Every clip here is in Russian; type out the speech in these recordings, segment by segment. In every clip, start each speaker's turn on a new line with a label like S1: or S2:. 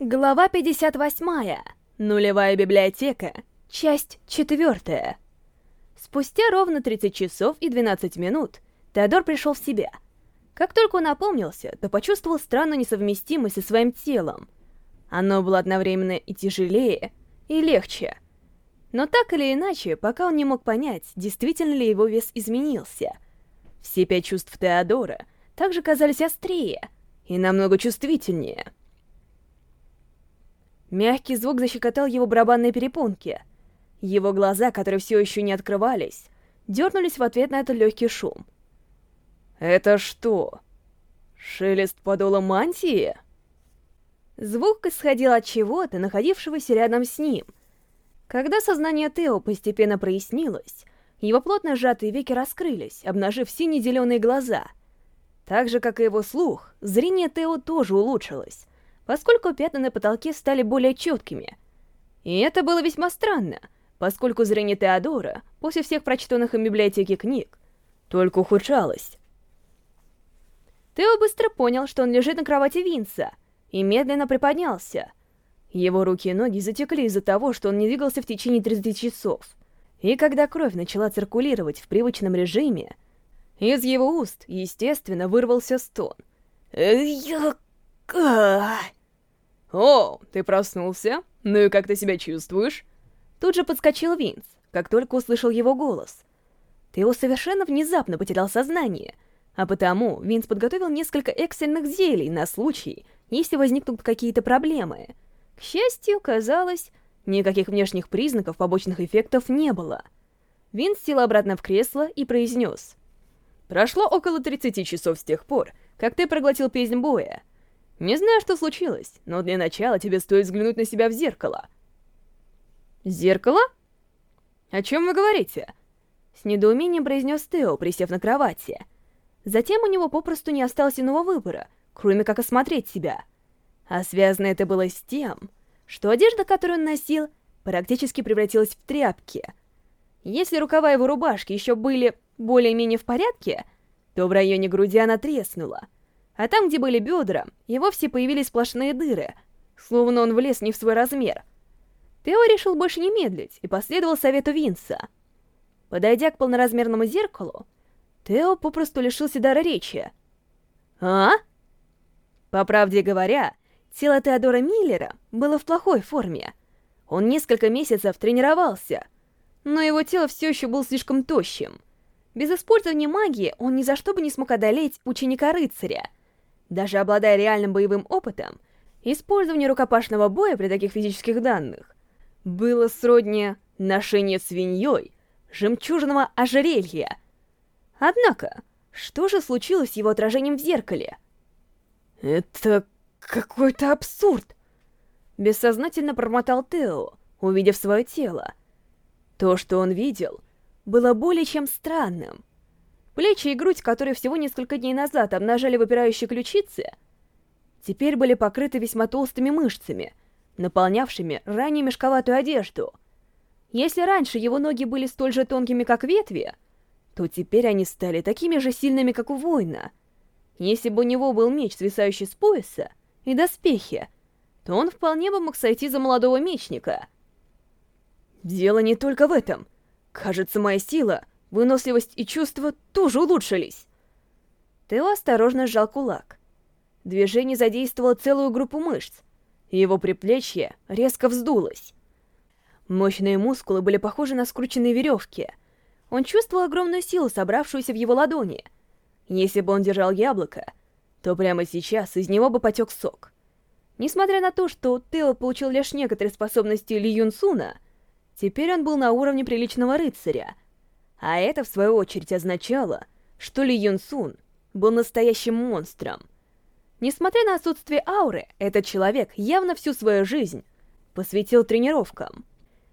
S1: Глава 58. Нулевая библиотека. Часть 4. Спустя ровно 30 часов и 12 минут Теодор пришел в себя. Как только он опомнился, то почувствовал странную несовместимость со своим телом. Оно было одновременно и тяжелее, и легче. Но так или иначе, пока он не мог понять, действительно ли его вес изменился. Все пять чувств Теодора также казались острее и намного чувствительнее. Мягкий звук защекотал его барабанные перепонки. Его глаза, которые все еще не открывались, дернулись в ответ на этот легкий шум. «Это что? Шелест подола мантии?» Звук исходил от чего-то, находившегося рядом с ним. Когда сознание Тео постепенно прояснилось, его плотно сжатые веки раскрылись, обнажив сине-зеленые глаза. Так же, как и его слух, зрение Тео тоже улучшилось, поскольку пятна на потолке стали более четкими. И это было весьма странно, поскольку зрение Теодора, после всех прочтенных им библиотеке книг, только ухудшалось. Тео быстро понял, что он лежит на кровати Винса, и медленно приподнялся. Его руки и ноги затекли из-за того, что он не двигался в течение 30 часов. И когда кровь начала циркулировать в привычном режиме, из его уст, естественно, вырвался стон. «Я... «О, ты проснулся? Ну и как ты себя чувствуешь?» Тут же подскочил Винс, как только услышал его голос. Тео совершенно внезапно потерял сознание, а потому Винс подготовил несколько экстренных зелий на случай, если возникнут какие-то проблемы. К счастью, казалось, никаких внешних признаков побочных эффектов не было. Винс сел обратно в кресло и произнес. «Прошло около 30 часов с тех пор, как ты проглотил песнь боя. Не знаю, что случилось, но для начала тебе стоит взглянуть на себя в зеркало. Зеркало? О чем вы говорите? С недоумением произнес Тео, присев на кровати. Затем у него попросту не осталось иного выбора, кроме как осмотреть себя. А связано это было с тем, что одежда, которую он носил, практически превратилась в тряпки. Если рукава его рубашки еще были более-менее в порядке, то в районе груди она треснула — а там, где были бедра, и вовсе появились сплошные дыры, словно он влез не в свой размер. Тео решил больше не медлить и последовал совету Винса. Подойдя к полноразмерному зеркалу, Тео попросту лишился дара речи. «А?» По правде говоря, тело Теодора Миллера было в плохой форме. Он несколько месяцев тренировался, но его тело все еще было слишком тощим. Без использования магии он ни за что бы не смог одолеть ученика-рыцаря — даже обладая реальным боевым опытом, использование рукопашного боя при таких физических данных было сродни ношение свиньей жемчужного ожерелья. Однако, что же случилось с его отражением в зеркале? Это какой-то абсурд. Бессознательно промотал Тео, увидев свое тело. То, что он видел, было более чем странным. Плечи и грудь, которые всего несколько дней назад обнажали выпирающие ключицы, теперь были покрыты весьма толстыми мышцами, наполнявшими ранее мешковатую одежду. Если раньше его ноги были столь же тонкими, как ветви, то теперь они стали такими же сильными, как у воина. Если бы у него был меч, свисающий с пояса, и доспехи, то он вполне бы мог сойти за молодого мечника. Дело не только в этом. Кажется, моя сила — Выносливость и чувства тоже улучшились. Тео осторожно сжал кулак. Движение задействовало целую группу мышц. Его приплечье резко вздулось. Мощные мускулы были похожи на скрученные веревки. Он чувствовал огромную силу, собравшуюся в его ладони. Если бы он держал яблоко, то прямо сейчас из него бы потек сок. Несмотря на то, что Тео получил лишь некоторые способности Ли Юн Суна, теперь он был на уровне приличного рыцаря — а это, в свою очередь, означало, что Ли Юн Сун был настоящим монстром. Несмотря на отсутствие ауры, этот человек явно всю свою жизнь посвятил тренировкам.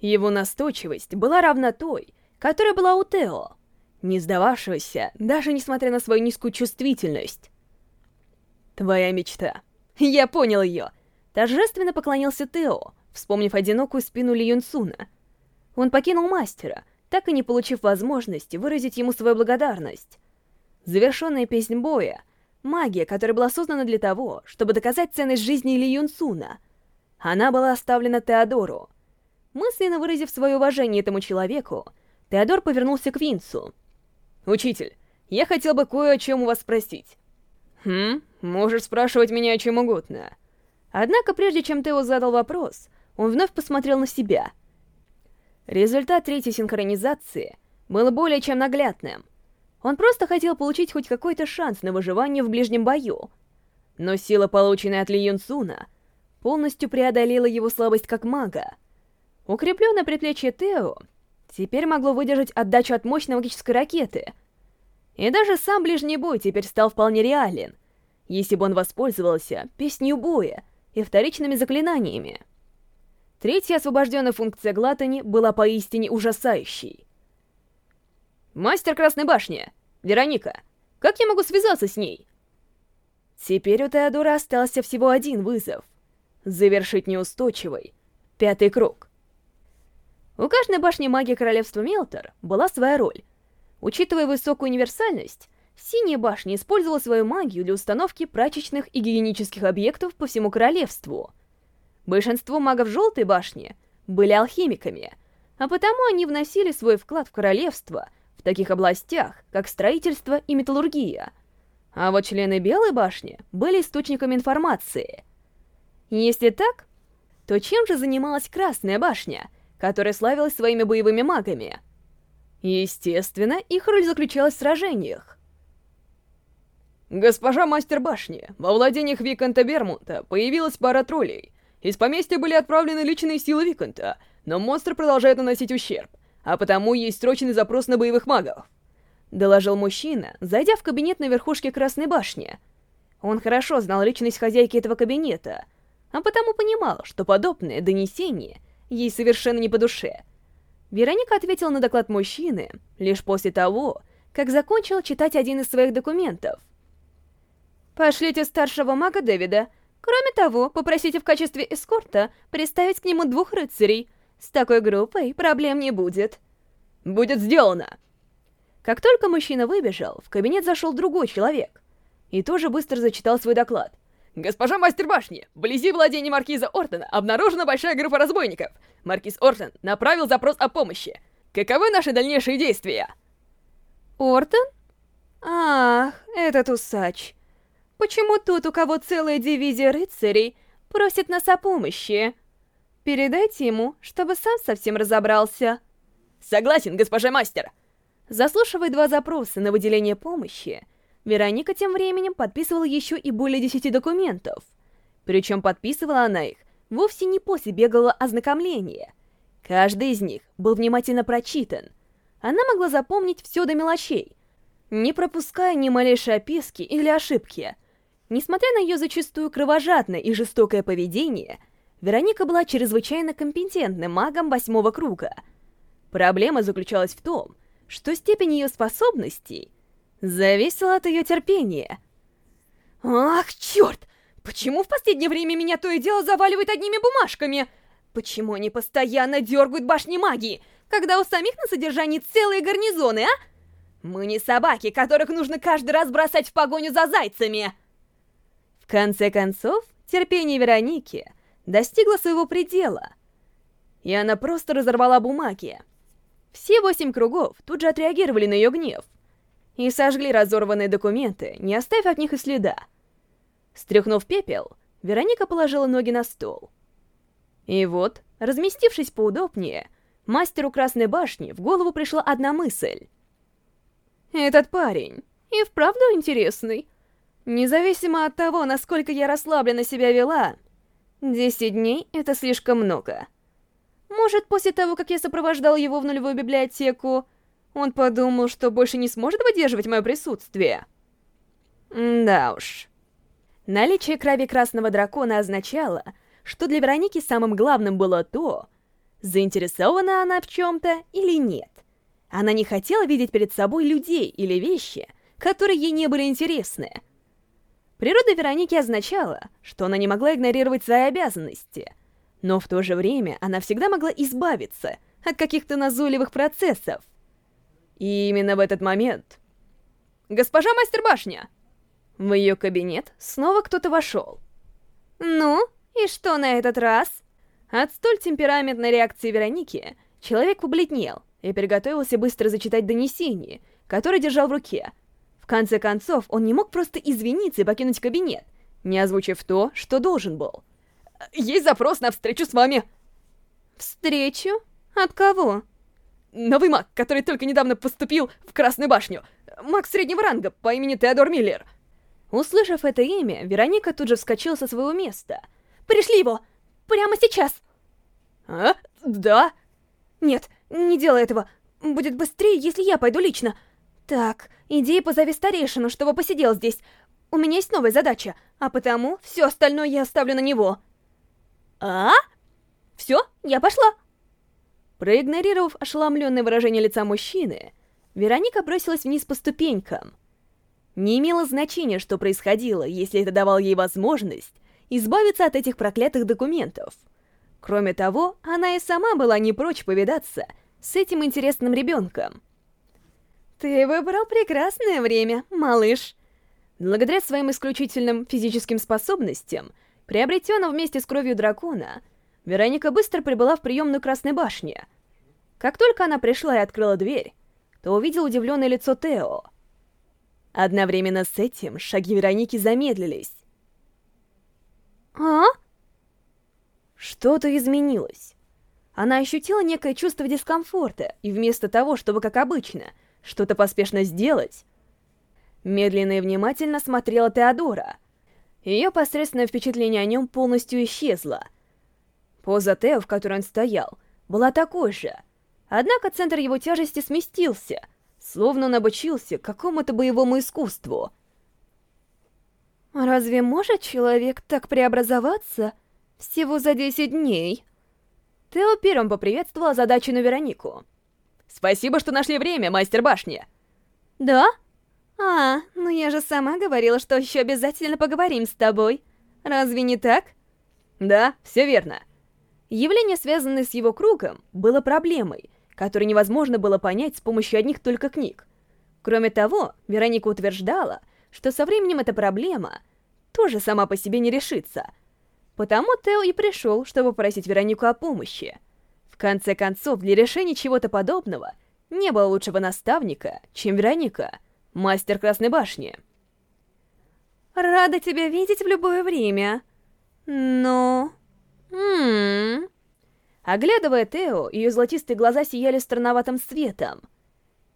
S1: Его настойчивость была равна той, которая была у Тео, не сдававшегося, даже несмотря на свою низкую чувствительность. «Твоя мечта. Я понял ее!» Торжественно поклонился Тео, вспомнив одинокую спину Ли Юн Суна. Он покинул мастера, так и не получив возможности выразить ему свою благодарность. Завершенная песнь боя — магия, которая была создана для того, чтобы доказать ценность жизни Ли Юн Суна, Она была оставлена Теодору. Мысленно выразив свое уважение этому человеку, Теодор повернулся к Винцу. «Учитель, я хотел бы кое о чем у вас спросить». «Хм, можешь спрашивать меня о чем угодно». Однако, прежде чем Тео задал вопрос, он вновь посмотрел на себя. Результат третьей синхронизации был более чем наглядным. Он просто хотел получить хоть какой-то шанс на выживание в ближнем бою. Но сила, полученная от Ли Юнсуна, полностью преодолела его слабость как мага. Укрепленное предплечье Тео теперь могло выдержать отдачу от мощной магической ракеты — и даже сам ближний бой теперь стал вполне реален, если бы он воспользовался песнью боя и вторичными заклинаниями. Третья освобожденная функция Глатани была поистине ужасающей. «Мастер Красной Башни! Вероника! Как я могу связаться с ней?» Теперь у Теодора остался всего один вызов — завершить неустойчивый пятый круг. У каждой башни магии Королевства Мелтор была своя роль, Учитывая высокую универсальность, Синяя башня использовала свою магию для установки прачечных и гигиенических объектов по всему королевству. Большинство магов Желтой башни были алхимиками, а потому они вносили свой вклад в королевство в таких областях, как строительство и металлургия. А вот члены Белой башни были источниками информации. Если так, то чем же занималась Красная башня, которая славилась своими боевыми магами? Естественно, их роль заключалась в сражениях. Госпожа Мастер Башни, во владениях Виконта Бермунта появилась пара троллей. Из поместья были отправлены личные силы Виконта, но монстр продолжает наносить ущерб, а потому есть срочный запрос на боевых магов. Доложил мужчина, зайдя в кабинет на верхушке Красной Башни. Он хорошо знал личность хозяйки этого кабинета, а потому понимал, что подобное донесение ей совершенно не по душе — Вероника ответила на доклад мужчины лишь после того, как закончила читать один из своих документов. «Пошлите старшего мага Дэвида. Кроме того, попросите в качестве эскорта представить к нему двух рыцарей. С такой группой проблем не будет». «Будет сделано!» Как только мужчина выбежал, в кабинет зашел другой человек и тоже быстро зачитал свой доклад. «Госпожа Мастер Башни, вблизи владения Маркиза Ортона обнаружена большая группа разбойников. Маркиз Ортон направил запрос о помощи. Каковы наши дальнейшие действия?»
S2: «Ортон? Ах, этот усач. Почему тут, у кого целая дивизия рыцарей, просит нас о помощи? Передайте ему, чтобы сам совсем разобрался».
S1: «Согласен, госпожа Мастер!» Заслушивая два запроса на выделение помощи, Вероника тем временем подписывала еще и более десяти документов. Причем подписывала она их вовсе не после беглого ознакомления. Каждый из них был внимательно прочитан. Она могла запомнить все до мелочей, не пропуская ни малейшей описки или ошибки. Несмотря на ее зачастую кровожадное и жестокое поведение, Вероника была чрезвычайно компетентным магом восьмого круга. Проблема заключалась в том, что степень ее способностей — зависело от ее терпения. «Ах, черт! Почему в последнее время меня то и дело заваливает одними бумажками? Почему они постоянно дергают башни магии, когда у самих на содержании целые гарнизоны, а? Мы не собаки, которых нужно каждый раз бросать в погоню за зайцами!» Конце концов, терпение Вероники достигло своего предела, и она просто разорвала бумаги. Все восемь кругов тут же отреагировали на ее гнев — и сожгли разорванные документы, не оставив от них и следа. Стряхнув пепел, Вероника положила ноги на стол. И вот, разместившись поудобнее, мастеру Красной Башни в голову пришла одна мысль. «Этот парень и вправду интересный. Независимо от того, насколько я расслабленно себя вела, 10 дней — это слишком много. Может, после того, как я сопровождал его в нулевую библиотеку, он подумал, что больше не сможет выдерживать мое присутствие. да уж. Наличие крови Красного Дракона означало, что для Вероники самым главным было то, заинтересована она в чем-то или нет. Она не хотела видеть перед собой людей или вещи, которые ей не были интересны. Природа Вероники означала, что она не могла игнорировать свои обязанности, но в то же время она всегда могла избавиться от каких-то назойливых процессов, и именно в этот момент... «Госпожа Мастер Башня!» В ее кабинет снова кто-то вошел.
S2: «Ну, И что на этот раз? От столь темпераментной реакции Вероники человек побледнел и приготовился быстро зачитать донесение, которое держал в руке. В конце концов, он не мог просто извиниться и покинуть кабинет, не озвучив то, что должен был.
S1: «Есть запрос на встречу с вами!»
S2: «Встречу? От кого?»
S1: «Новый маг, который только недавно поступил в Красную башню. Маг среднего ранга по имени Теодор Миллер».
S2: Услышав это имя, Вероника тут же вскочила со своего места. «Пришли его! Прямо сейчас!»
S1: «А? Да?»
S2: «Нет, не делай этого. Будет быстрее, если я пойду лично. Так, иди и позови старейшину, чтобы посидел здесь. У меня есть новая задача, а потому все остальное я оставлю на него».
S1: «А?»
S2: «Все, я пошла!»
S1: Проигнорировав ошеломленное выражение лица мужчины, Вероника бросилась вниз по ступенькам. Не имело значения, что происходило, если это давало ей возможность избавиться от этих проклятых документов. Кроме того, она и сама была не прочь повидаться с этим интересным ребенком.
S2: «Ты выбрал прекрасное время, малыш!»
S1: Благодаря своим исключительным физическим способностям, приобретенным вместе с кровью дракона, Вероника быстро прибыла в приемную Красной башни. Как только она пришла и открыла дверь, то увидела удивленное лицо Тео. Одновременно с этим шаги Вероники замедлились.
S2: «А?»
S1: Что-то изменилось. Она ощутила некое чувство дискомфорта, и вместо того, чтобы, как обычно, что-то поспешно сделать, медленно и внимательно смотрела Теодора. Ее посредственное впечатление о нем полностью исчезло. Поза Тео, в которой он стоял, была такой же. Однако центр его тяжести сместился, словно он обучился какому-то боевому искусству.
S2: «Разве может человек так преобразоваться всего за 10 дней?»
S1: Тео первым поприветствовал озадаченную Веронику. «Спасибо, что нашли время, мастер башни!»
S2: «Да? А, ну я же сама говорила, что еще обязательно поговорим с тобой. Разве не так?»
S1: «Да, все верно». Явление, связанное с его кругом, было проблемой, которую невозможно было понять с помощью одних только книг. Кроме того, Вероника утверждала, что со временем эта проблема тоже сама по себе не решится — Потому Тео и пришел, чтобы просить Веронику о помощи. Конце концов, для решения чего-то подобного не было лучшего наставника, чем Вероника, мастер Красной Башни.
S2: «Рада тебя видеть в любое время. Но...»
S1: «Ммм...» Оглядывая Тео, ее золотистые глаза сияли странноватым светом.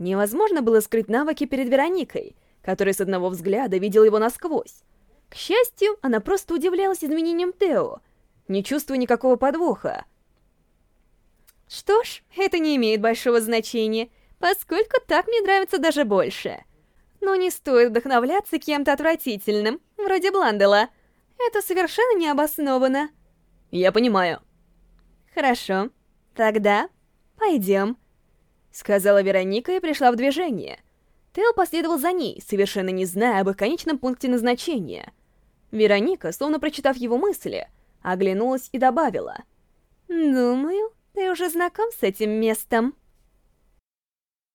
S1: Невозможно было скрыть навыки перед Вероникой, которая с одного взгляда видела его насквозь. К счастью, она просто удивлялась изменениям Тео, не чувствуя никакого подвоха.
S2: Что ж, это не имеет большого значения, поскольку так мне нравится даже больше. Но не стоит вдохновляться кем-то отвратительным, вроде Бландела. Это совершенно необоснованно.
S1: Я понимаю.
S2: Хорошо, тогда пойдем.
S1: Сказала Вероника и пришла в движение. Тео последовал за ней, совершенно не зная об их конечном пункте назначения — Вероника, словно прочитав его мысли, оглянулась и добавила.
S2: «Думаю, ты уже знаком с этим местом».